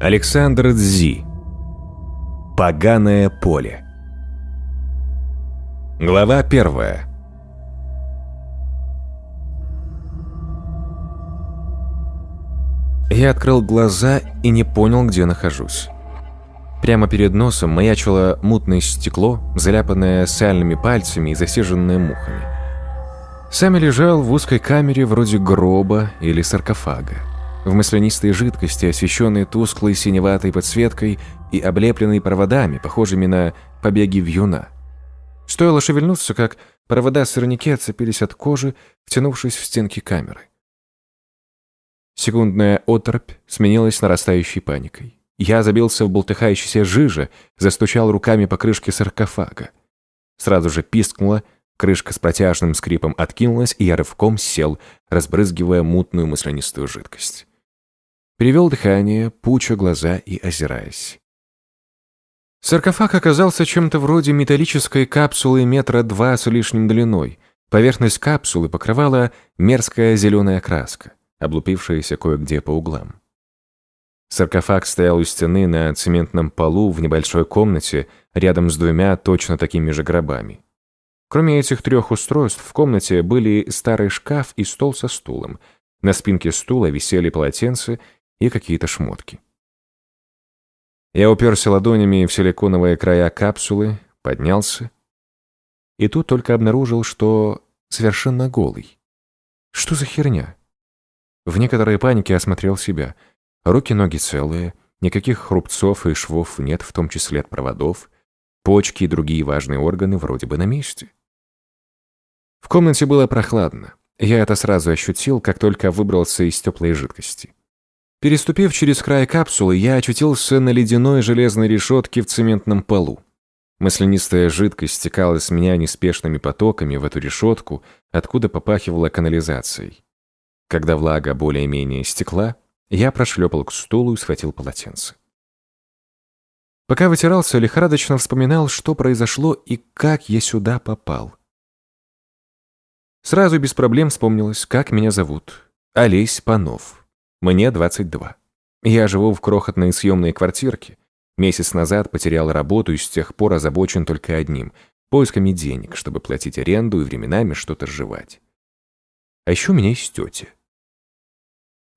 Александр Дзи. Поганое поле. Глава первая. Я открыл глаза и не понял, где нахожусь. Прямо перед носом маячило мутное стекло, заляпанное сальными пальцами и засиженное мухами. Сам я лежал в узкой камере вроде гроба или саркофага в маслянистой жидкости, освещенной тусклой синеватой подсветкой и облепленной проводами, похожими на побеги вьюна. Стоило шевельнуться, как провода сорняки отцепились от кожи, втянувшись в стенки камеры. Секундная оторопь сменилась нарастающей паникой. Я забился в болтыхающейся жиже, застучал руками по крышке саркофага. Сразу же пискнула, крышка с протяжным скрипом откинулась, и я рывком сел, разбрызгивая мутную маслянистую жидкость. Перевел дыхание, пуча глаза и озираясь. Саркофаг оказался чем-то вроде металлической капсулы метра два с лишним длиной. Поверхность капсулы покрывала мерзкая зеленая краска, облупившаяся кое-где по углам. Саркофаг стоял у стены на цементном полу в небольшой комнате рядом с двумя точно такими же гробами. Кроме этих трех устройств, в комнате были старый шкаф и стол со стулом. На спинке стула висели полотенца и какие-то шмотки. Я уперся ладонями в силиконовые края капсулы, поднялся, и тут только обнаружил, что совершенно голый. Что за херня? В некоторой панике осмотрел себя. Руки-ноги целые, никаких хрупцов и швов нет, в том числе от проводов. Почки и другие важные органы вроде бы на месте. В комнате было прохладно. Я это сразу ощутил, как только выбрался из теплой жидкости. Переступив через край капсулы, я очутился на ледяной железной решетке в цементном полу. Маслянистая жидкость стекала с меня неспешными потоками в эту решетку, откуда попахивала канализацией. Когда влага более-менее стекла, я прошлепал к стулу и схватил полотенце. Пока вытирался, лихорадочно вспоминал, что произошло и как я сюда попал. Сразу без проблем вспомнилось, как меня зовут. Олесь Панов. Мне 22. Я живу в крохотной съемной квартирке. Месяц назад потерял работу и с тех пор озабочен только одним – поисками денег, чтобы платить аренду и временами что-то сживать. А еще у меня есть тетя.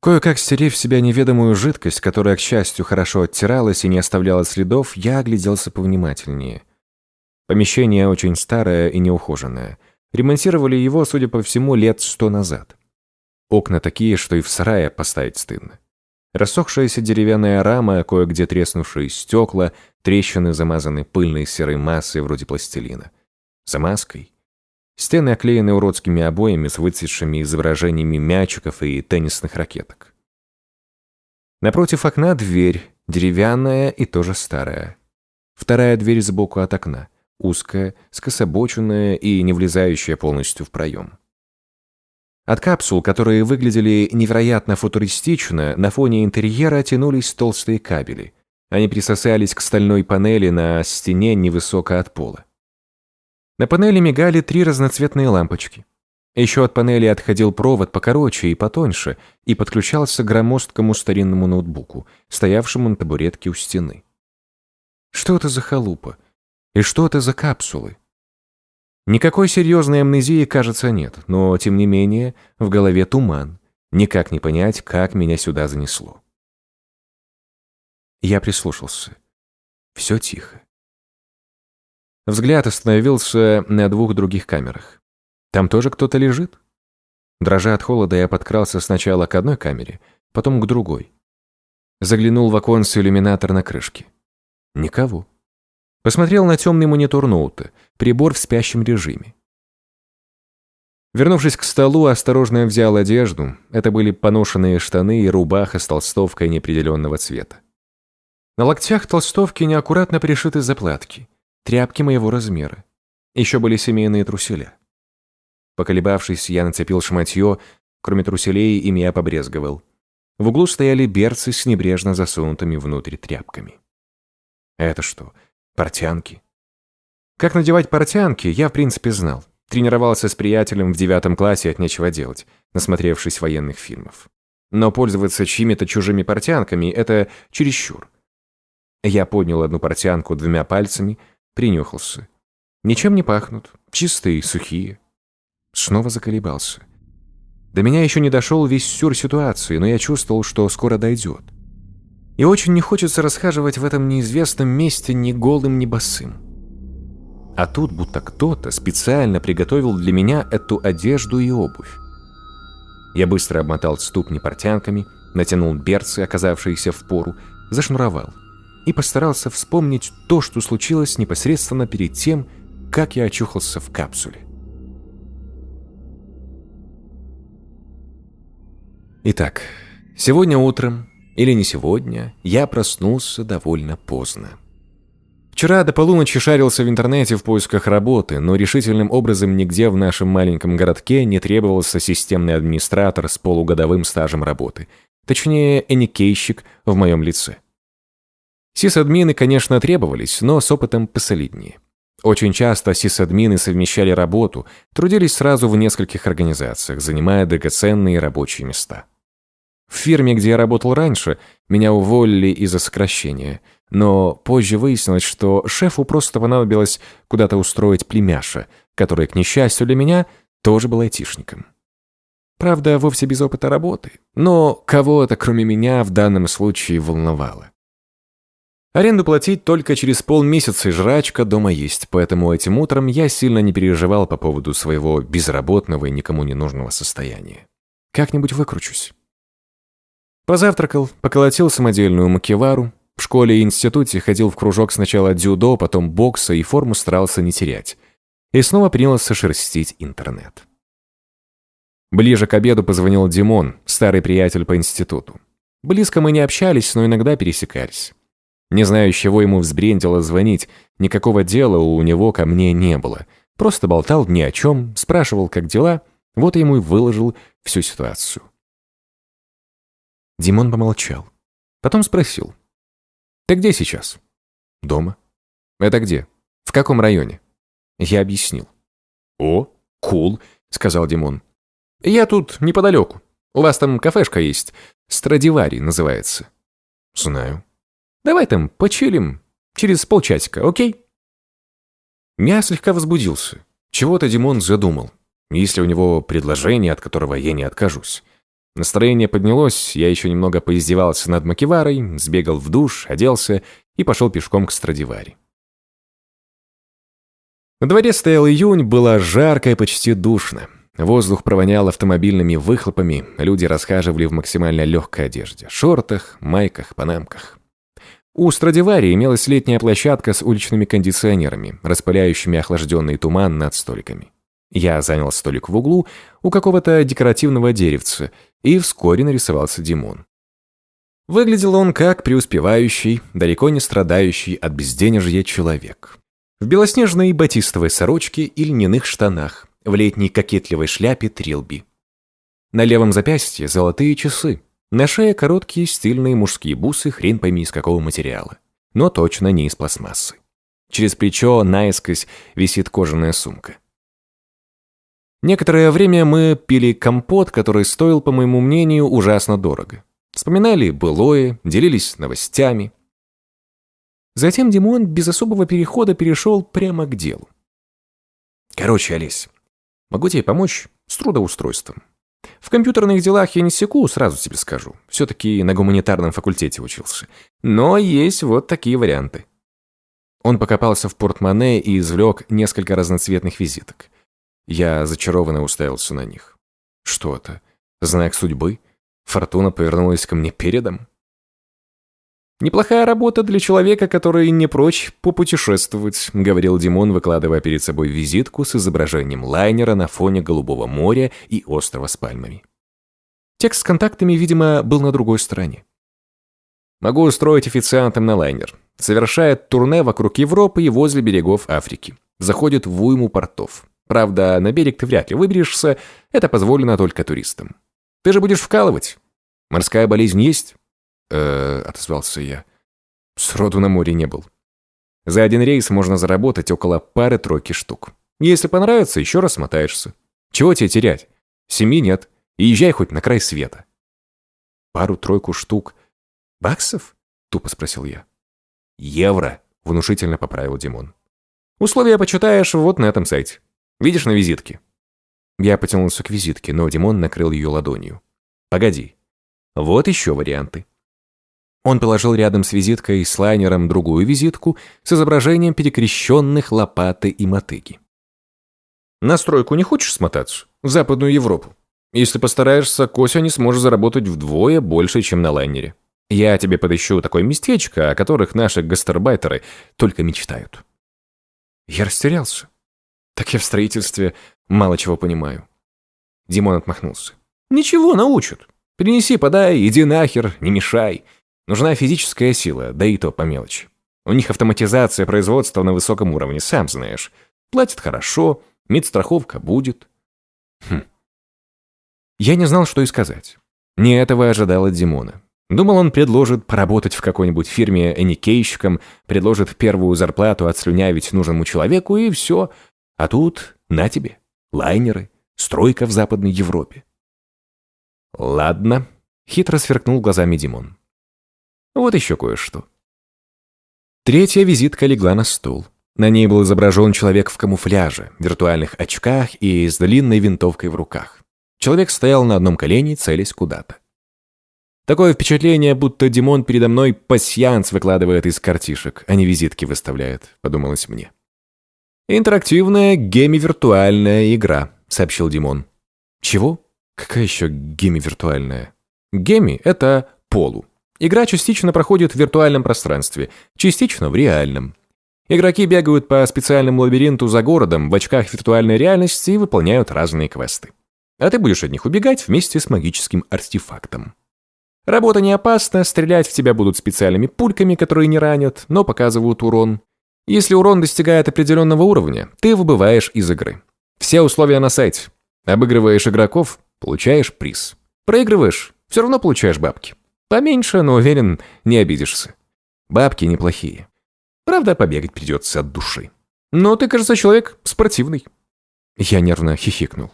Кое-как стерев в себя неведомую жидкость, которая, к счастью, хорошо оттиралась и не оставляла следов, я огляделся повнимательнее. Помещение очень старое и неухоженное. Ремонтировали его, судя по всему, лет сто назад. Окна такие, что и в сарае поставить стыдно. Рассохшаяся деревянная рама, кое-где треснувшие стекла, трещины замазаны пыльной серой массой вроде пластилина. Замазкой. Стены оклеены уродскими обоями с выцветшими изображениями мячиков и теннисных ракеток. Напротив окна дверь, деревянная и тоже старая. Вторая дверь сбоку от окна, узкая, скособоченная и не влезающая полностью в проем. От капсул, которые выглядели невероятно футуристично, на фоне интерьера тянулись толстые кабели. Они присосались к стальной панели на стене невысоко от пола. На панели мигали три разноцветные лампочки. Еще от панели отходил провод покороче и потоньше и подключался к громоздкому старинному ноутбуку, стоявшему на табуретке у стены. Что это за халупа? И что это за капсулы? Никакой серьезной амнезии, кажется, нет, но, тем не менее, в голове туман. Никак не понять, как меня сюда занесло. Я прислушался. Все тихо. Взгляд остановился на двух других камерах. Там тоже кто-то лежит? Дрожа от холода, я подкрался сначала к одной камере, потом к другой. Заглянул в оконце иллюминатор на крышке. Никого. Посмотрел на темный монитор ноута, прибор в спящем режиме. Вернувшись к столу, осторожно взял одежду. Это были поношенные штаны и рубаха с толстовкой неопределенного цвета. На локтях толстовки неаккуратно пришиты заплатки, тряпки моего размера. Еще были семейные труселя. Поколебавшись, я нацепил шматье, кроме труселей ими я побрезговал. В углу стояли берцы с небрежно засунутыми внутрь тряпками. Это что, Портянки. Как надевать портянки, я в принципе знал. Тренировался с приятелем в девятом классе от нечего делать, насмотревшись военных фильмов. Но пользоваться чьими-то чужими портянками – это чересчур. Я поднял одну портянку двумя пальцами, принюхался. Ничем не пахнут, чистые, сухие. Снова заколебался. До меня еще не дошел весь сюр ситуации, но я чувствовал, что скоро дойдет. И очень не хочется расхаживать в этом неизвестном месте ни голым, ни босым. А тут будто кто-то специально приготовил для меня эту одежду и обувь. Я быстро обмотал ступни портянками, натянул берцы, оказавшиеся в пору, зашнуровал и постарался вспомнить то, что случилось непосредственно перед тем, как я очухался в капсуле. Итак, сегодня утром, или не сегодня, я проснулся довольно поздно. Вчера до полуночи шарился в интернете в поисках работы, но решительным образом нигде в нашем маленьком городке не требовался системный администратор с полугодовым стажем работы. Точнее, эникейщик в моем лице. Сисадмины, конечно, требовались, но с опытом посолиднее. Очень часто сисадмины совмещали работу, трудились сразу в нескольких организациях, занимая драгоценные рабочие места. В фирме, где я работал раньше, меня уволили из-за сокращения, но позже выяснилось, что шефу просто понадобилось куда-то устроить племяша, который, к несчастью для меня, тоже был айтишником. Правда, вовсе без опыта работы, но кого-то, кроме меня, в данном случае волновало. Аренду платить только через полмесяца и жрачка дома есть, поэтому этим утром я сильно не переживал по поводу своего безработного и никому не нужного состояния. Как-нибудь выкручусь. Позавтракал, поколотил самодельную макевару. В школе и институте ходил в кружок сначала дзюдо, потом бокса и форму старался не терять. И снова принялся шерстить интернет. Ближе к обеду позвонил Димон, старый приятель по институту. Близко мы не общались, но иногда пересекались. Не знаю, с чего ему взбрендило звонить, никакого дела у него ко мне не было. Просто болтал ни о чем, спрашивал, как дела, вот я ему и выложил всю ситуацию. Димон помолчал. Потом спросил. «Ты где сейчас?» «Дома». «Это где? В каком районе?» Я объяснил. «О, кул», — сказал Димон. «Я тут неподалеку. У вас там кафешка есть. Страдивари называется». «Знаю». «Давай там почилим через полчасика, окей?» Я слегка возбудился. Чего-то Димон задумал. Если у него предложение, от которого я не откажусь. Настроение поднялось, я еще немного поиздевался над Макеварой, сбегал в душ, оделся и пошел пешком к Страдивари. На дворе стоял июнь, было жарко и почти душно. Воздух провонял автомобильными выхлопами, люди расхаживали в максимально легкой одежде, шортах, майках, панамках. У Страдивари имелась летняя площадка с уличными кондиционерами, распыляющими охлажденный туман над столиками. Я занял столик в углу у какого-то декоративного деревца, и вскоре нарисовался Димон. Выглядел он как преуспевающий, далеко не страдающий от безденежья человек. В белоснежной батистовой сорочке и льняных штанах, в летней кокетливой шляпе трилби. На левом запястье золотые часы, на шее короткие стильные мужские бусы, хрен пойми из какого материала, но точно не из пластмассы. Через плечо наискось висит кожаная сумка. Некоторое время мы пили компот, который стоил, по моему мнению, ужасно дорого. Вспоминали былое, делились новостями. Затем Димон без особого перехода перешел прямо к делу. Короче, Олесь, могу тебе помочь с трудоустройством. В компьютерных делах я не секу, сразу тебе скажу. Все-таки на гуманитарном факультете учился. Но есть вот такие варианты. Он покопался в портмоне и извлек несколько разноцветных визиток. Я зачарованно уставился на них. Что это? Знак судьбы? Фортуна повернулась ко мне передом? «Неплохая работа для человека, который не прочь попутешествовать», — говорил Димон, выкладывая перед собой визитку с изображением лайнера на фоне голубого моря и острова с пальмами. Текст с контактами, видимо, был на другой стороне. «Могу устроить официантом на лайнер. Совершает турне вокруг Европы и возле берегов Африки. Заходит в уйму портов. Правда, на берег ты вряд ли выберешься, это позволено только туристам. Ты же будешь вкалывать. Морская болезнь есть? э отозвался я. Сроду на море не был. За один рейс можно заработать около пары-тройки штук. Если понравится, еще раз мотаешься. Чего тебе терять? Семьи нет. И езжай хоть на край света. пару-тройку штук. «Баксов?» — тупо спросил я. «Евро», — внушительно поправил Димон. «Условия почитаешь вот на этом сайте. Видишь на визитке?» Я потянулся к визитке, но Димон накрыл ее ладонью. «Погоди. Вот еще варианты». Он положил рядом с визиткой с лайнером другую визитку с изображением перекрещенных лопаты и мотыги. «На стройку не хочешь смотаться? В Западную Европу? Если постараешься, к осени сможешь заработать вдвое больше, чем на лайнере. Я тебе подыщу такое местечко, о которых наши гастарбайтеры только мечтают». Я растерялся. Так я в строительстве мало чего понимаю. Димон отмахнулся. «Ничего, научат. Принеси, подай, иди нахер, не мешай. Нужна физическая сила, да и то по мелочи. У них автоматизация производства на высоком уровне, сам знаешь. Платят хорошо, медстраховка будет. Хм. Я не знал, что и сказать. Не этого ожидал от Димона. Думал, он предложит поработать в какой-нибудь фирме эникейщиком, предложит первую зарплату отслюнявить нужному человеку, и все. А тут на тебе. Лайнеры, стройка в Западной Европе. Ладно, хитро сверкнул глазами Димон. Вот еще кое-что. Третья визитка легла на стул. На ней был изображен человек в камуфляже, виртуальных очках и с длинной винтовкой в руках. Человек стоял на одном колене, целясь куда-то. Такое впечатление, будто Димон передо мной пасьянс выкладывает из картишек, а не визитки выставляет, подумалось мне. «Интерактивная геми-виртуальная игра», — сообщил Димон. «Чего? Какая еще геми-виртуальная?» «Геми — это полу. Игра частично проходит в виртуальном пространстве, частично в реальном. Игроки бегают по специальному лабиринту за городом в очках виртуальной реальности и выполняют разные квесты. А ты будешь от них убегать вместе с магическим артефактом. Работа не опасна, стрелять в тебя будут специальными пульками, которые не ранят, но показывают урон. Если урон достигает определенного уровня, ты выбываешь из игры. Все условия на сайте. Обыгрываешь игроков – получаешь приз. Проигрываешь – все равно получаешь бабки. Поменьше, но уверен, не обидишься. Бабки неплохие. Правда, побегать придется от души. Но ты, кажется, человек спортивный. Я нервно хихикнул.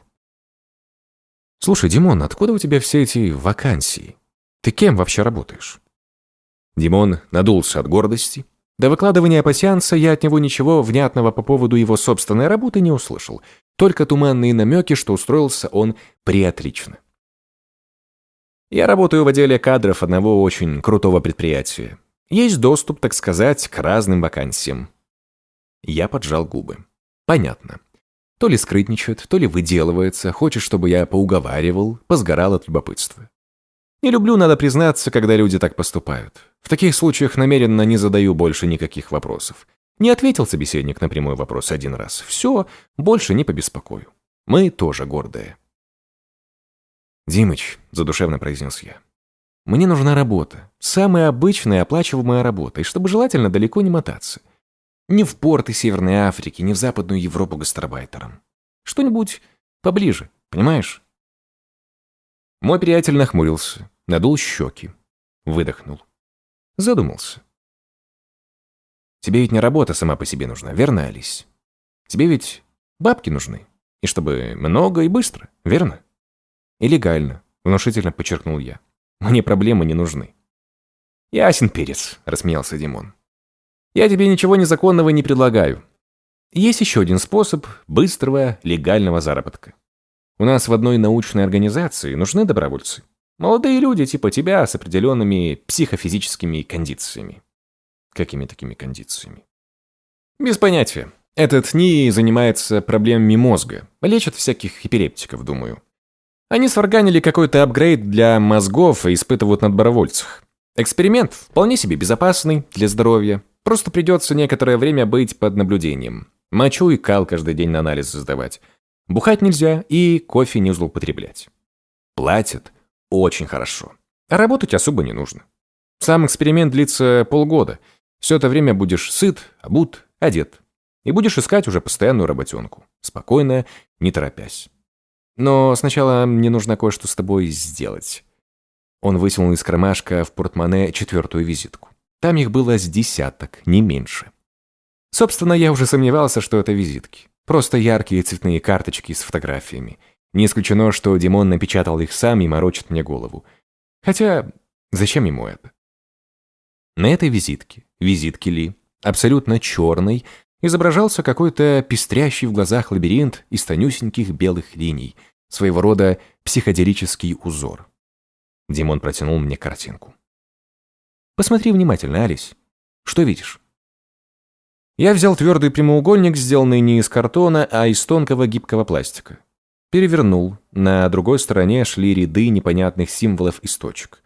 Слушай, Димон, откуда у тебя все эти вакансии? Ты кем вообще работаешь? Димон надулся от гордости. До выкладывания пассианса я от него ничего внятного по поводу его собственной работы не услышал. Только туманные намеки, что устроился он приотлично. Я работаю в отделе кадров одного очень крутого предприятия. Есть доступ, так сказать, к разным вакансиям. Я поджал губы. Понятно. То ли скрытничает, то ли выделывается, хочет, чтобы я поуговаривал, позгорал от любопытства. Не люблю, надо признаться, когда люди так поступают. В таких случаях намеренно не задаю больше никаких вопросов. Не ответил собеседник на прямой вопрос один раз. Все, больше не побеспокою. Мы тоже гордые. «Димыч», — задушевно произнес я, — «мне нужна работа. Самая обычная оплачиваемая работа, и чтобы желательно далеко не мотаться. Не в порты Северной Африки, не в Западную Европу гастарбайтером. Что-нибудь поближе, понимаешь?» Мой приятель нахмурился, надул щеки, выдохнул. Задумался. «Тебе ведь не работа сама по себе нужна, верно, Алис? Тебе ведь бабки нужны, и чтобы много и быстро, верно?» И легально, внушительно подчеркнул я. Мне проблемы не нужны. Ясен перец, рассмеялся Димон. Я тебе ничего незаконного не предлагаю. Есть еще один способ быстрого легального заработка. У нас в одной научной организации нужны добровольцы. Молодые люди типа тебя с определенными психофизическими кондициями. Какими такими кондициями? Без понятия. Этот НИИ занимается проблемами мозга. Лечит всяких эпилептиков, думаю. Они сварганили какой-то апгрейд для мозгов и испытывают на добровольцах. Эксперимент вполне себе безопасный для здоровья. Просто придется некоторое время быть под наблюдением. Мочу и кал каждый день на анализ сдавать. Бухать нельзя и кофе не злоупотреблять. Платят очень хорошо. А работать особо не нужно. Сам эксперимент длится полгода. Все это время будешь сыт, обут, одет. И будешь искать уже постоянную работенку. Спокойно, не торопясь. Но сначала мне нужно кое-что с тобой сделать». Он вытянул из кармашка в портмоне четвертую визитку. Там их было с десяток, не меньше. Собственно, я уже сомневался, что это визитки. Просто яркие цветные карточки с фотографиями. Не исключено, что Димон напечатал их сам и морочит мне голову. Хотя, зачем ему это? На этой визитке, визитке Ли, абсолютно черной, изображался какой-то пестрящий в глазах лабиринт из тонюсеньких белых линий, своего рода психоделический узор. Димон протянул мне картинку. «Посмотри внимательно, Алис. Что видишь?» Я взял твердый прямоугольник, сделанный не из картона, а из тонкого гибкого пластика. Перевернул. На другой стороне шли ряды непонятных символов и точек.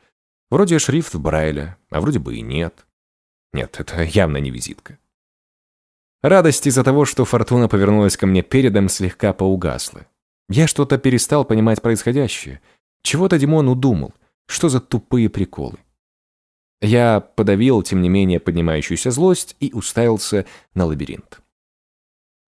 Вроде шрифт Брайля, а вроде бы и нет. Нет, это явно не визитка. Радость из-за того, что фортуна повернулась ко мне передом, слегка поугасла. Я что-то перестал понимать происходящее. Чего-то Димон удумал. Что за тупые приколы? Я подавил, тем не менее, поднимающуюся злость и уставился на лабиринт.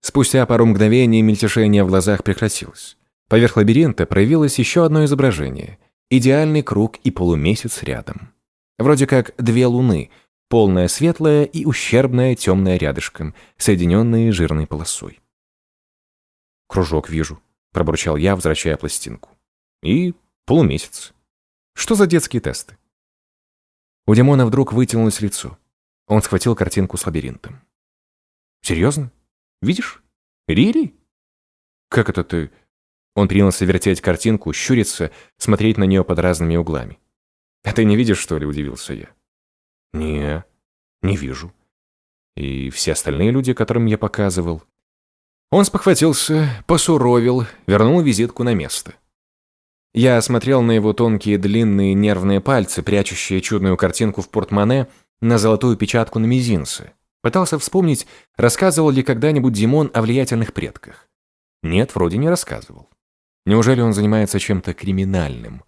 Спустя пару мгновений мельтешение в глазах прекратилось. Поверх лабиринта проявилось еще одно изображение. Идеальный круг и полумесяц рядом. Вроде как две луны, полная светлая и ущербная темная рядышком, соединенные жирной полосой. «Кружок вижу», — пробурчал я, возвращая пластинку. «И полумесяц. Что за детские тесты?» У Димона вдруг вытянулось лицо. Он схватил картинку с лабиринтом. «Серьезно? Видишь? Рири?» «Как это ты?» Он принялся вертеть картинку, щуриться, смотреть на нее под разными углами. «А ты не видишь, что ли?» – удивился я. «Не, не вижу. И все остальные люди, которым я показывал?» Он спохватился, посуровил, вернул визитку на место. Я смотрел на его тонкие длинные нервные пальцы, прячущие чудную картинку в портмоне, на золотую печатку на мизинце. Пытался вспомнить, рассказывал ли когда-нибудь Димон о влиятельных предках. Нет, вроде не рассказывал. Неужели он занимается чем-то криминальным?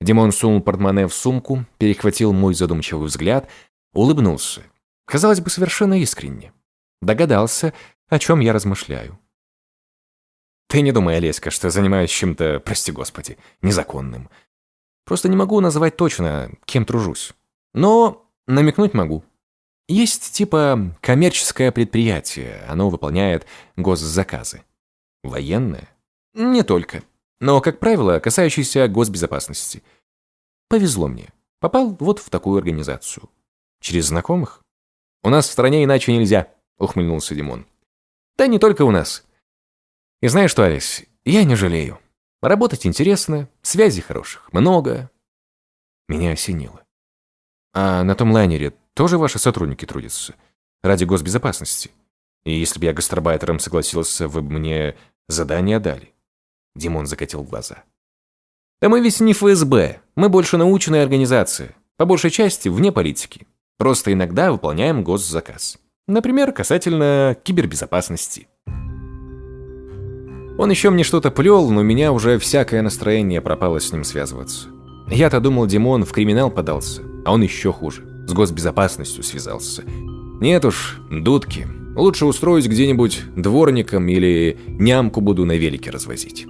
Димон сунул портмоне в сумку, перехватил мой задумчивый взгляд, улыбнулся. Казалось бы, совершенно искренне. Догадался, о чем я размышляю. Ты не думай, Олеська, что занимаюсь чем-то, прости господи, незаконным. Просто не могу назвать точно, кем тружусь. Но намекнуть могу. Есть типа коммерческое предприятие, оно выполняет госзаказы. Военное? Не только. Но, как правило, касающиеся госбезопасности. Повезло мне. Попал вот в такую организацию. Через знакомых? У нас в стране иначе нельзя, ухмыльнулся Димон. Да не только у нас. И знаешь что, Алис, я не жалею. Работать интересно, связей хороших много. Меня осенило. А на том лайнере тоже ваши сотрудники трудятся? Ради госбезопасности? И если бы я гастарбайтером согласился, вы бы мне задание дали? Димон закатил глаза. Да мы ведь не ФСБ, мы больше научная организация. По большей части вне политики. Просто иногда выполняем госзаказ. Например, касательно кибербезопасности. Он еще мне что-то плел, но у меня уже всякое настроение пропало с ним связываться. Я-то думал, Димон в криминал подался, а он еще хуже, с госбезопасностью связался. Нет уж, дудки. Лучше устроюсь где-нибудь дворником или нямку буду на велике развозить.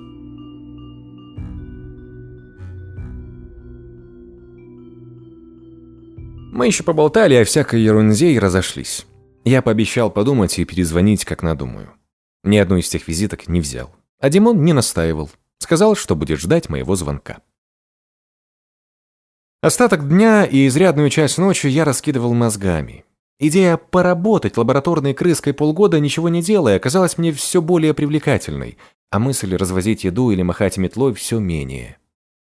Мы еще поболтали о всякой ерунде и разошлись. Я пообещал подумать и перезвонить, как надумаю. Ни одну из тех визиток не взял. А Димон не настаивал. Сказал, что будет ждать моего звонка. Остаток дня и изрядную часть ночи я раскидывал мозгами. Идея поработать лабораторной крыской полгода, ничего не делая, казалась мне все более привлекательной, а мысль развозить еду или махать метлой все менее.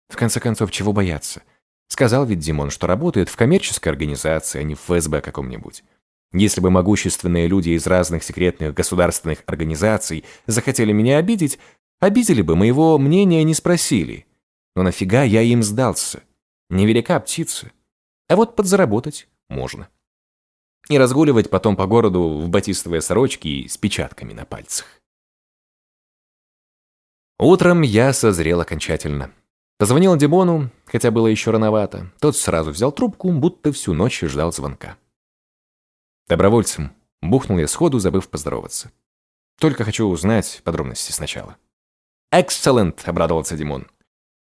В конце концов, чего бояться? Сказал ведь Димон, что работает в коммерческой организации, а не в ФСБ каком-нибудь. Если бы могущественные люди из разных секретных государственных организаций захотели меня обидеть, обидели бы, моего мнения не спросили. Но нафига я им сдался? Невелика птица. А вот подзаработать можно. И разгуливать потом по городу в батистовые сорочки и с печатками на пальцах. Утром я созрел окончательно. Позвонил Димону, хотя было еще рановато. Тот сразу взял трубку, будто всю ночь ждал звонка. Добровольцем. Бухнул я сходу, забыв поздороваться. Только хочу узнать подробности сначала. «Экселлент!» — обрадовался Димон.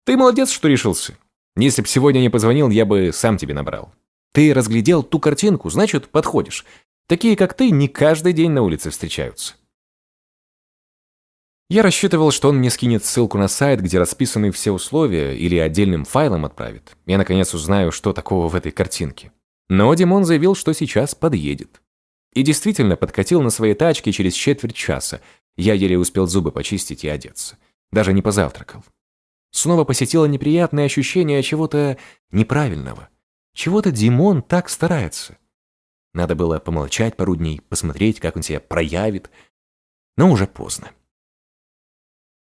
«Ты молодец, что решился. Если б сегодня не позвонил, я бы сам тебе набрал. Ты разглядел ту картинку, значит, подходишь. Такие, как ты, не каждый день на улице встречаются». Я рассчитывал, что он мне скинет ссылку на сайт, где расписаны все условия, или отдельным файлом отправит. Я, наконец, узнаю, что такого в этой картинке. Но Димон заявил, что сейчас подъедет. И действительно подкатил на своей тачке через четверть часа. Я еле успел зубы почистить и одеться. Даже не позавтракал. Снова посетило неприятное ощущение чего-то неправильного. Чего-то Димон так старается. Надо было помолчать пару дней, посмотреть, как он себя проявит. Но уже поздно.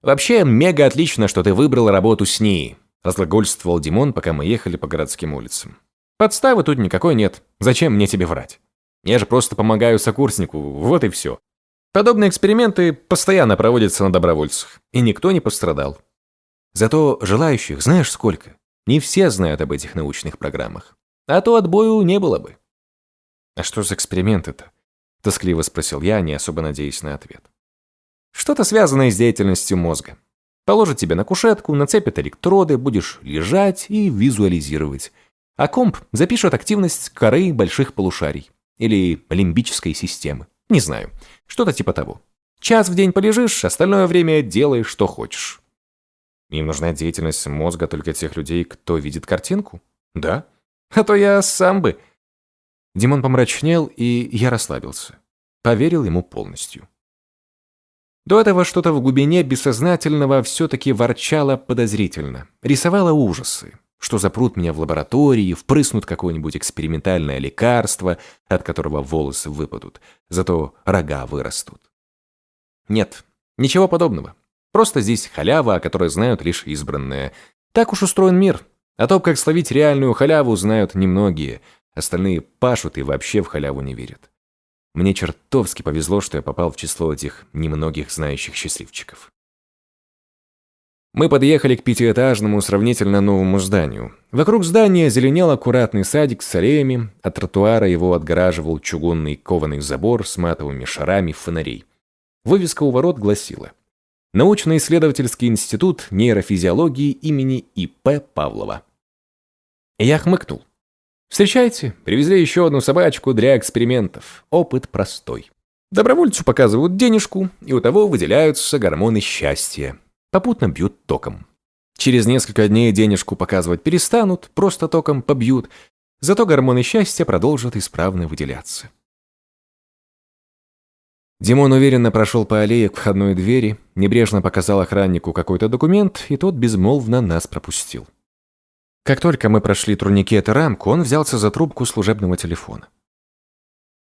«Вообще, мега отлично, что ты выбрал работу с ней», – разглагольствовал Димон, пока мы ехали по городским улицам. «Подставы тут никакой нет. Зачем мне тебе врать? Я же просто помогаю сокурснику, вот и все. Подобные эксперименты постоянно проводятся на добровольцах, и никто не пострадал. Зато желающих знаешь сколько? Не все знают об этих научных программах. А то отбою не было бы». «А что за эксперименты-то?» – тоскливо спросил я, не особо надеясь на ответ. Что-то связанное с деятельностью мозга. Положат тебя на кушетку, нацепят электроды, будешь лежать и визуализировать. А комп запишет активность коры больших полушарий. Или лимбической системы. Не знаю. Что-то типа того. Час в день полежишь, остальное время делай, что хочешь. Им нужна деятельность мозга только тех людей, кто видит картинку? Да. А то я сам бы. Димон помрачнел, и я расслабился. Поверил ему полностью. До этого что-то в глубине бессознательного все-таки ворчало подозрительно, рисовало ужасы, что запрут меня в лаборатории, впрыснут какое-нибудь экспериментальное лекарство, от которого волосы выпадут, зато рога вырастут. Нет, ничего подобного. Просто здесь халява, о которой знают лишь избранные. Так уж устроен мир. О том, как словить реальную халяву, знают немногие. Остальные пашут и вообще в халяву не верят. Мне чертовски повезло, что я попал в число этих немногих знающих счастливчиков. Мы подъехали к пятиэтажному, сравнительно новому зданию. Вокруг здания зеленел аккуратный садик с аллеями, от тротуара его отгораживал чугунный кованый забор с матовыми шарами фонарей. Вывеска у ворот гласила «Научно-исследовательский институт нейрофизиологии имени И.П. Павлова». Я хмыкнул. Встречайте, привезли еще одну собачку для экспериментов. Опыт простой. Добровольцу показывают денежку, и у того выделяются гормоны счастья. Попутно бьют током. Через несколько дней денежку показывать перестанут, просто током побьют. Зато гормоны счастья продолжат исправно выделяться. Димон уверенно прошел по аллее к входной двери, небрежно показал охраннику какой-то документ, и тот безмолвно нас пропустил. Как только мы прошли турникет и рамку, он взялся за трубку служебного телефона.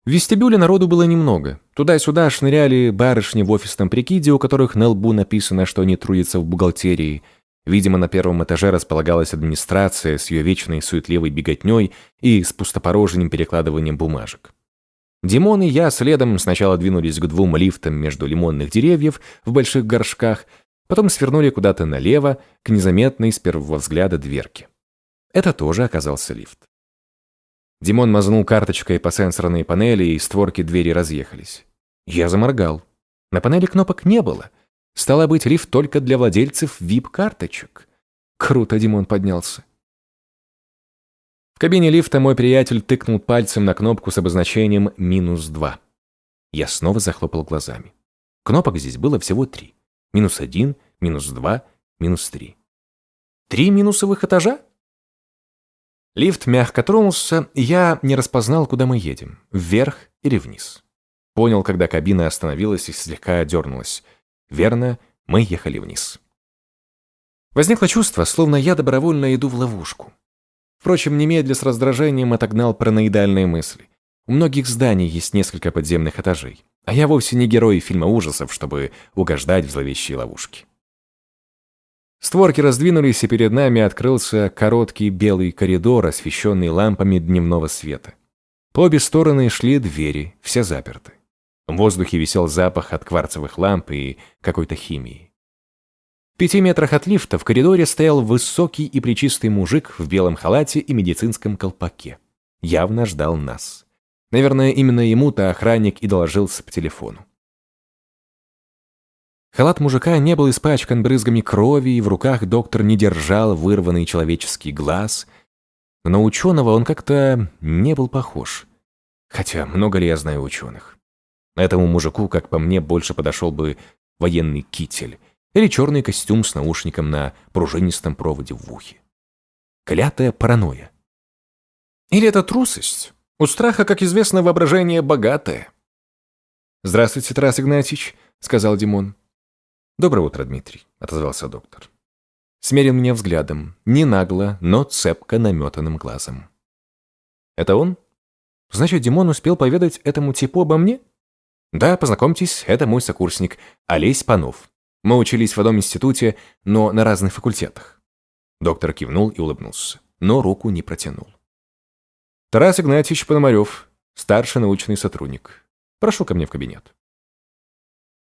В вестибюле народу было немного. Туда-сюда шныряли барышни в офисном прикиде, у которых на лбу написано, что они трудятся в бухгалтерии. Видимо, на первом этаже располагалась администрация с ее вечной суетливой беготней и с пустопорожним перекладыванием бумажек. Димон и я следом сначала двинулись к двум лифтам между лимонных деревьев в больших горшках, потом свернули куда-то налево к незаметной с первого взгляда дверке. Это тоже оказался лифт. Димон мазнул карточкой по сенсорной панели, и створки двери разъехались. Я заморгал. На панели кнопок не было. Стало быть, лифт только для владельцев VIP-карточек. Круто Димон поднялся. В кабине лифта мой приятель тыкнул пальцем на кнопку с обозначением «минус два». Я снова захлопал глазами. Кнопок здесь было всего три. Минус один, минус два, минус три. Три минусовых этажа? Лифт мягко тронулся, и я не распознал, куда мы едем, вверх или вниз. Понял, когда кабина остановилась и слегка дернулась. Верно, мы ехали вниз. Возникло чувство, словно я добровольно иду в ловушку. Впрочем, немедля с раздражением отогнал параноидальные мысли. У многих зданий есть несколько подземных этажей, а я вовсе не герой фильма ужасов, чтобы угождать в зловещие ловушки. Створки раздвинулись, и перед нами открылся короткий белый коридор, освещенный лампами дневного света. По обе стороны шли двери, все заперты. В воздухе висел запах от кварцевых ламп и какой-то химии. В пяти метрах от лифта в коридоре стоял высокий и причистый мужик в белом халате и медицинском колпаке. Явно ждал нас. Наверное, именно ему-то охранник и доложился по телефону. Халат мужика не был испачкан брызгами крови, и в руках доктор не держал вырванный человеческий глаз. Но на ученого он как-то не был похож. Хотя много ли я знаю ученых? Этому мужику, как по мне, больше подошел бы военный китель или черный костюм с наушником на пружинистом проводе в ухе. Клятая паранойя. Или это трусость? У страха, как известно, воображение богатое. «Здравствуйте, Тарас Игнатьевич», — сказал Димон. «Доброе утро, Дмитрий», — отозвался доктор. Смерил меня взглядом, не нагло, но цепко наметанным глазом. «Это он? Значит, Димон успел поведать этому типу обо мне?» «Да, познакомьтесь, это мой сокурсник, Олесь Панов. Мы учились в одном институте, но на разных факультетах». Доктор кивнул и улыбнулся, но руку не протянул. «Тарас Игнатьевич Пономарев, старший научный сотрудник. Прошу ко мне в кабинет».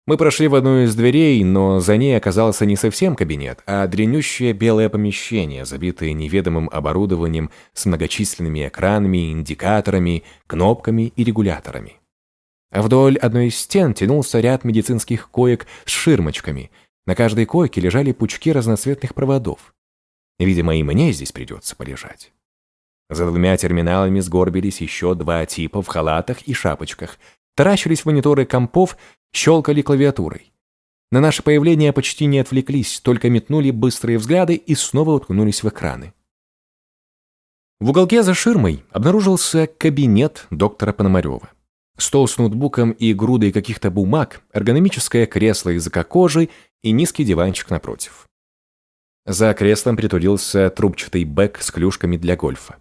Мы прошли в одну из дверей, но за ней оказался не совсем кабинет, а дренющее белое помещение, забитое неведомым оборудованием с многочисленными экранами, индикаторами, кнопками и регуляторами. Вдоль одной из стен тянулся ряд медицинских коек с ширмочками. На каждой койке лежали пучки разноцветных проводов. Видимо, и мне здесь придется полежать. За двумя терминалами сгорбились еще два типа в халатах и шапочках, таращились мониторы компов щелкали клавиатурой. На наше появление почти не отвлеклись, только метнули быстрые взгляды и снова уткнулись в экраны. В уголке за ширмой обнаружился кабинет доктора Пономарева. Стол с ноутбуком и грудой каких-то бумаг, эргономическое кресло языка кожи и низкий диванчик напротив. За креслом притулился трубчатый бэк с клюшками для гольфа.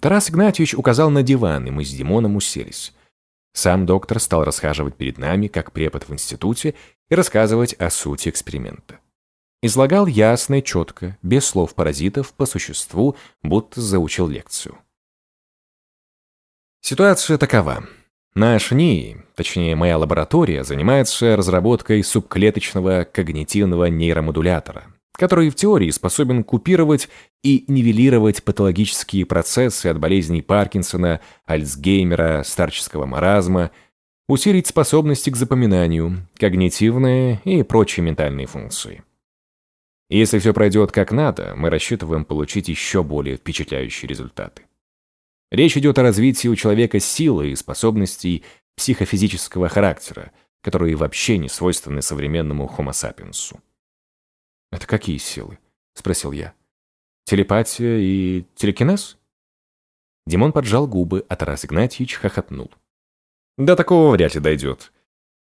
Тарас Игнатьевич указал на диван, и мы с Димоном уселись. Сам доктор стал расхаживать перед нами, как препод в институте, и рассказывать о сути эксперимента. Излагал ясно и четко, без слов паразитов, по существу, будто заучил лекцию. Ситуация такова. Наш НИИ, точнее моя лаборатория, занимается разработкой субклеточного когнитивного нейромодулятора, который в теории способен купировать и нивелировать патологические процессы от болезней Паркинсона, Альцгеймера, старческого маразма, усилить способности к запоминанию, когнитивные и прочие ментальные функции. Если все пройдет как надо, мы рассчитываем получить еще более впечатляющие результаты. Речь идет о развитии у человека силы и способностей психофизического характера, которые вообще не свойственны современному Homo sapiens. «Это какие силы?» — спросил я. «Телепатия и телекинез?» Димон поджал губы, а Тарас Игнатьевич хохотнул. «До такого вряд ли дойдет.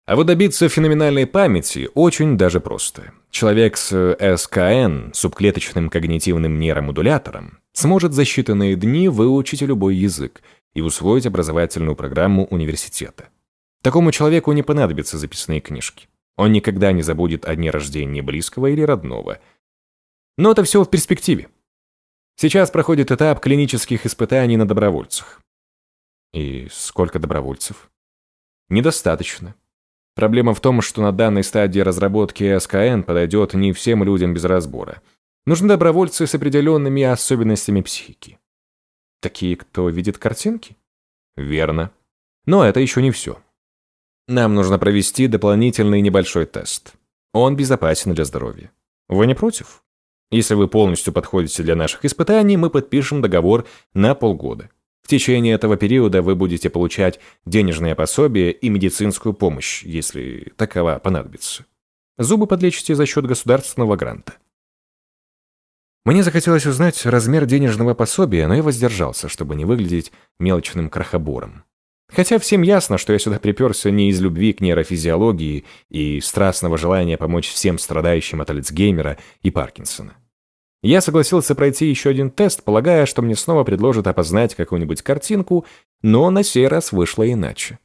А вот добиться феноменальной памяти очень даже просто. Человек с СКН, субклеточным когнитивным нейромодулятором, сможет за считанные дни выучить любой язык и усвоить образовательную программу университета. Такому человеку не понадобятся записные книжки. Он никогда не забудет о дне рождения близкого или родного. Но это все в перспективе. Сейчас проходит этап клинических испытаний на добровольцах. И сколько добровольцев? Недостаточно. Проблема в том, что на данной стадии разработки СКН подойдет не всем людям без разбора. Нужны добровольцы с определенными особенностями психики. Такие, кто видит картинки? Верно. Но это еще не все. Нам нужно провести дополнительный небольшой тест. Он безопасен для здоровья. Вы не против? Если вы полностью подходите для наших испытаний, мы подпишем договор на полгода. В течение этого периода вы будете получать денежное пособие и медицинскую помощь, если такова понадобится. Зубы подлечите за счет государственного гранта. Мне захотелось узнать размер денежного пособия, но я воздержался, чтобы не выглядеть мелочным крохобором. Хотя всем ясно, что я сюда приперся не из любви к нейрофизиологии и страстного желания помочь всем страдающим от Альцгеймера и Паркинсона. Я согласился пройти еще один тест, полагая, что мне снова предложат опознать какую-нибудь картинку, но на сей раз вышло иначе.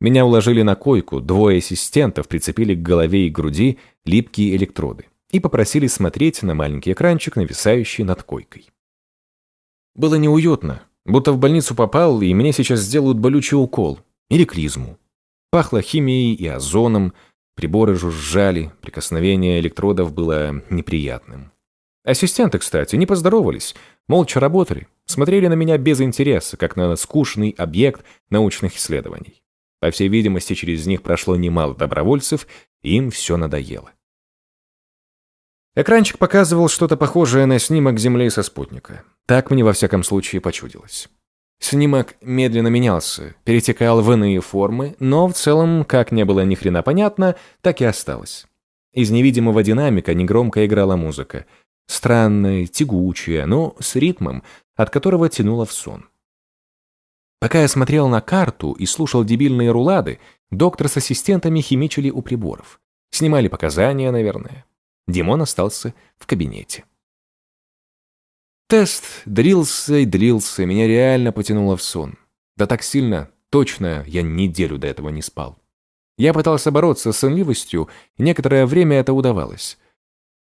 Меня уложили на койку, двое ассистентов прицепили к голове и груди липкие электроды и попросили смотреть на маленький экранчик, нависающий над койкой. Было неуютно, Будто в больницу попал, и мне сейчас сделают болючий укол. Или клизму. Пахло химией и озоном, приборы жужжали, прикосновение электродов было неприятным. Ассистенты, кстати, не поздоровались, молча работали, смотрели на меня без интереса, как на скучный объект научных исследований. По всей видимости, через них прошло немало добровольцев, и им все надоело. Экранчик показывал что-то похожее на снимок Земли со спутника. Так мне во всяком случае почудилось. Снимок медленно менялся, перетекал в иные формы, но в целом, как не было ни хрена понятно, так и осталось. Из невидимого динамика негромко играла музыка. Странная, тягучая, но с ритмом, от которого тянуло в сон. Пока я смотрел на карту и слушал дебильные рулады, доктор с ассистентами химичили у приборов. Снимали показания, наверное. Димон остался в кабинете. Тест дрился и дрился, меня реально потянуло в сон. Да так сильно, точно, я неделю до этого не спал. Я пытался бороться с сонливостью, и некоторое время это удавалось.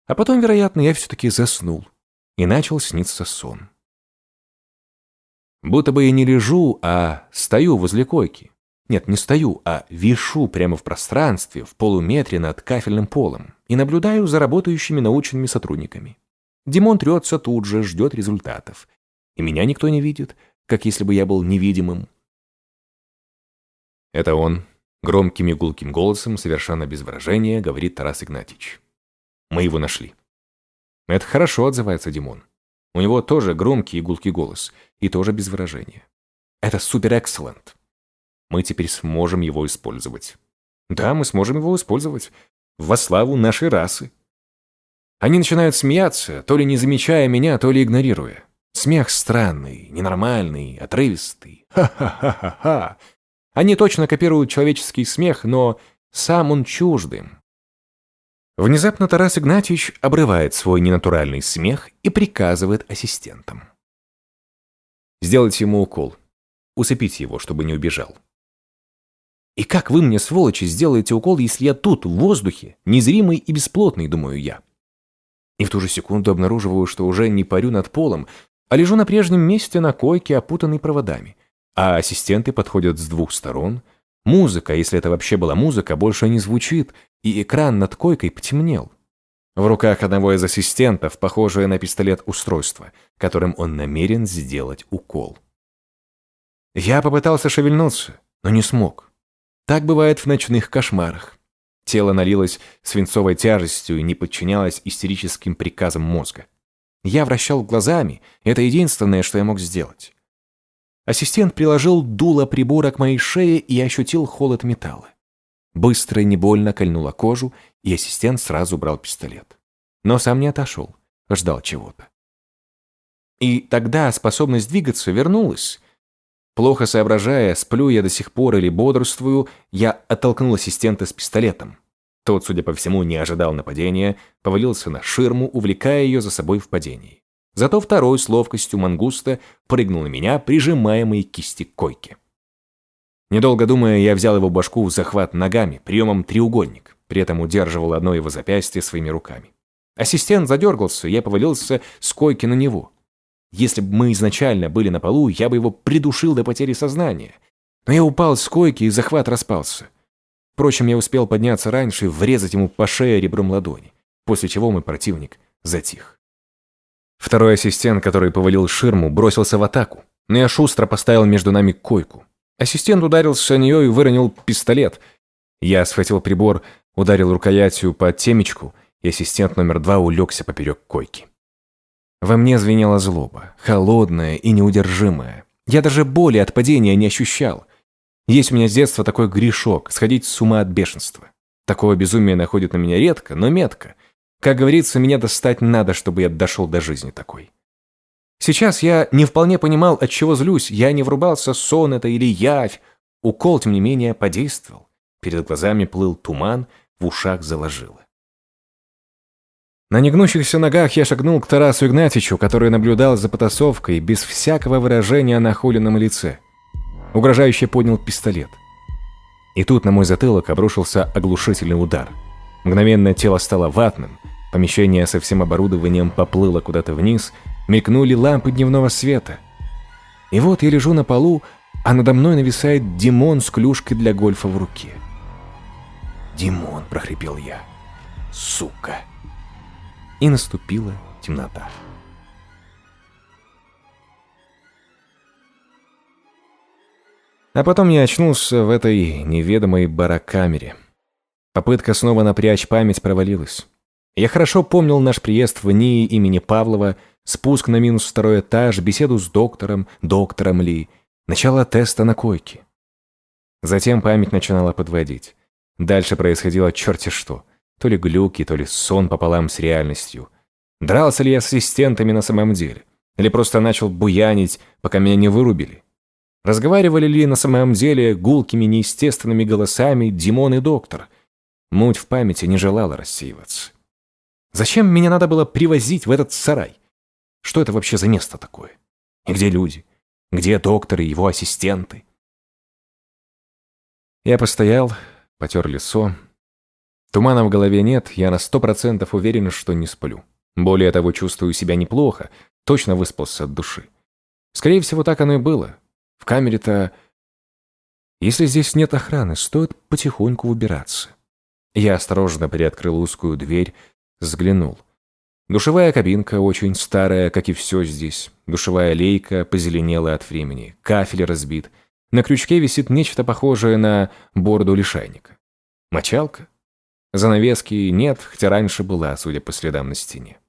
А потом, вероятно, я все-таки заснул, и начал сниться сон. Будто бы я не лежу, а стою возле койки. Нет, не стою, а вишу прямо в пространстве, в полуметре над кафельным полом, и наблюдаю за работающими научными сотрудниками. Димон трется тут же, ждет результатов. И меня никто не видит, как если бы я был невидимым. Это он, громким и гулким голосом, совершенно без выражения, говорит Тарас Игнатьич. Мы его нашли. Это хорошо, отзывается Димон. У него тоже громкий и гулкий голос, и тоже без выражения. Это супер-экселлент. Мы теперь сможем его использовать. Да, мы сможем его использовать. Во славу нашей расы. Они начинают смеяться, то ли не замечая меня, то ли игнорируя. Смех странный, ненормальный, отрывистый. Ха-ха-ха-ха-ха. Они точно копируют человеческий смех, но сам он чуждым. Внезапно Тарас Игнатьевич обрывает свой ненатуральный смех и приказывает ассистентам. Сделать ему укол. Усыпить его, чтобы не убежал. И как вы мне, сволочи, сделаете укол, если я тут, в воздухе, незримый и бесплотный, думаю я? И в ту же секунду обнаруживаю, что уже не парю над полом, а лежу на прежнем месте на койке, опутанной проводами. А ассистенты подходят с двух сторон. Музыка, если это вообще была музыка, больше не звучит, и экран над койкой потемнел. В руках одного из ассистентов похожее на пистолет устройство, которым он намерен сделать укол. Я попытался шевельнуться, но не смог. Так бывает в ночных кошмарах. Тело налилось свинцовой тяжестью и не подчинялось истерическим приказам мозга. Я вращал глазами, это единственное, что я мог сделать. Ассистент приложил дуло прибора к моей шее и ощутил холод металла. Быстро и не больно кольнула кожу, и ассистент сразу брал пистолет. Но сам не отошел, ждал чего-то. И тогда способность двигаться вернулась, Плохо соображая, сплю я до сих пор или бодрствую, я оттолкнул ассистента с пистолетом. Тот, судя по всему, не ожидал нападения, повалился на ширму, увлекая ее за собой в падении. Зато второй с ловкостью мангуста прыгнул на меня, прижимаемый к кисти койки. Недолго думая, я взял его башку в захват ногами, приемом треугольник, при этом удерживал одно его запястье своими руками. Ассистент задергался, я повалился с койки на него. Если бы мы изначально были на полу, я бы его придушил до потери сознания. Но я упал с койки, и захват распался. Впрочем, я успел подняться раньше и врезать ему по шее ребром ладони, после чего мой противник затих. Второй ассистент, который повалил ширму, бросился в атаку, но я шустро поставил между нами койку. Ассистент ударился о нее и выронил пистолет. Я схватил прибор, ударил рукоятью по темечку, и ассистент номер два улегся поперек койки. Во мне звенела злоба, холодная и неудержимая. Я даже боли от падения не ощущал. Есть у меня с детства такой грешок – сходить с ума от бешенства. Такого безумия находит на меня редко, но метко. Как говорится, меня достать надо, чтобы я дошел до жизни такой. Сейчас я не вполне понимал, от чего злюсь. Я не врубался, сон это или явь. Укол, тем не менее, подействовал. Перед глазами плыл туман, в ушах заложило. На негнущихся ногах я шагнул к Тарасу Игнатьичу, который наблюдал за потасовкой без всякого выражения на холеном лице. Угрожающе поднял пистолет. И тут на мой затылок обрушился оглушительный удар. Мгновенно тело стало ватным, помещение со всем оборудованием поплыло куда-то вниз, мелькнули лампы дневного света. И вот я лежу на полу, а надо мной нависает Димон с клюшкой для гольфа в руке. «Димон!» – прохрипел я. «Сука!» И наступила темнота. А потом я очнулся в этой неведомой барокамере. Попытка снова напрячь память провалилась. Я хорошо помнил наш приезд в НИИ имени Павлова, спуск на минус второй этаж, беседу с доктором, доктором Ли, Начало теста на койке. Затем память начинала подводить. Дальше происходило черти что. То ли глюки, то ли сон пополам с реальностью. Дрался ли я с ассистентами на самом деле? Или просто начал буянить, пока меня не вырубили? Разговаривали ли на самом деле гулкими неестественными голосами Димон и доктор? Муть в памяти не желала рассеиваться. Зачем меня надо было привозить в этот сарай? Что это вообще за место такое? И где люди? Где доктор и его ассистенты? Я постоял, потер лицо. Тумана в голове нет, я на сто процентов уверен, что не сплю. Более того, чувствую себя неплохо, точно выспался от души. Скорее всего, так оно и было. В камере-то... Если здесь нет охраны, стоит потихоньку выбираться. Я осторожно приоткрыл узкую дверь, взглянул. Душевая кабинка очень старая, как и все здесь. Душевая лейка позеленела от времени, кафель разбит. На крючке висит нечто похожее на бороду лишайника. Мочалка? Занавески нет, хотя раньше была, судя по следам на стене.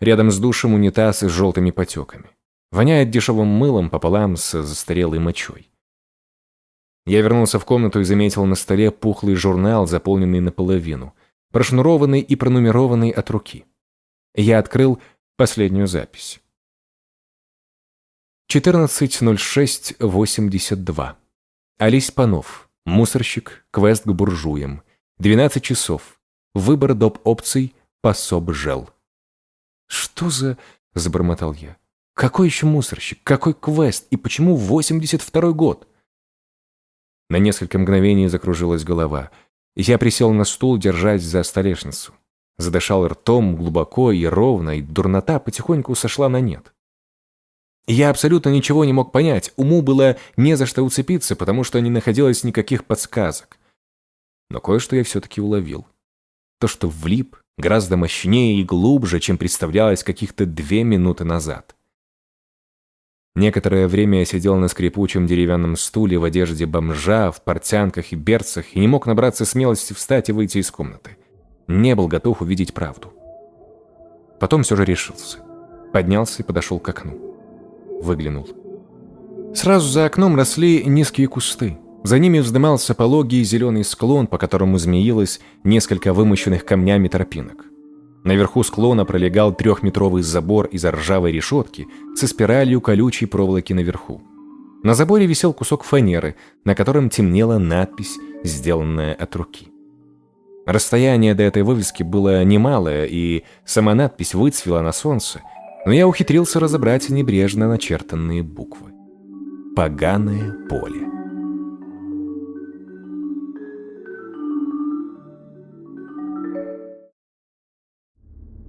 Рядом с душем унитаз с желтыми потеками. Воняет дешевым мылом пополам с застарелой мочой. Я вернулся в комнату и заметил на столе пухлый журнал, заполненный наполовину, прошнурованный и пронумерованный от руки. Я открыл последнюю запись. 14.06.82. Алис Панов. Мусорщик. Квест к буржуям. 12 часов. Выбор доп. опций. Пособ жел. «Что за...» – забормотал я. Какой еще мусорщик? Какой квест? И почему 82-й год? На несколько мгновений закружилась голова. Я присел на стул, держась за столешницу. Задышал ртом глубоко и ровно, и дурнота потихоньку сошла на нет. Я абсолютно ничего не мог понять, уму было не за что уцепиться, потому что не находилось никаких подсказок. Но кое-что я все-таки уловил. То, что влип, гораздо мощнее и глубже, чем представлялось каких-то две минуты назад. Некоторое время я сидел на скрипучем деревянном стуле в одежде бомжа, в портянках и берцах и не мог набраться смелости встать и выйти из комнаты. Не был готов увидеть правду. Потом все же решился. Поднялся и подошел к окну. Выглянул. Сразу за окном росли низкие кусты. За ними вздымался пологий зеленый склон, по которому змеилось несколько вымощенных камнями тропинок. Наверху склона пролегал трехметровый забор из ржавой решетки со спиралью колючей проволоки наверху. На заборе висел кусок фанеры, на котором темнела надпись, сделанная от руки. Расстояние до этой вывески было немалое, и сама надпись выцвела на солнце, но я ухитрился разобрать небрежно начертанные буквы. «Поганое поле».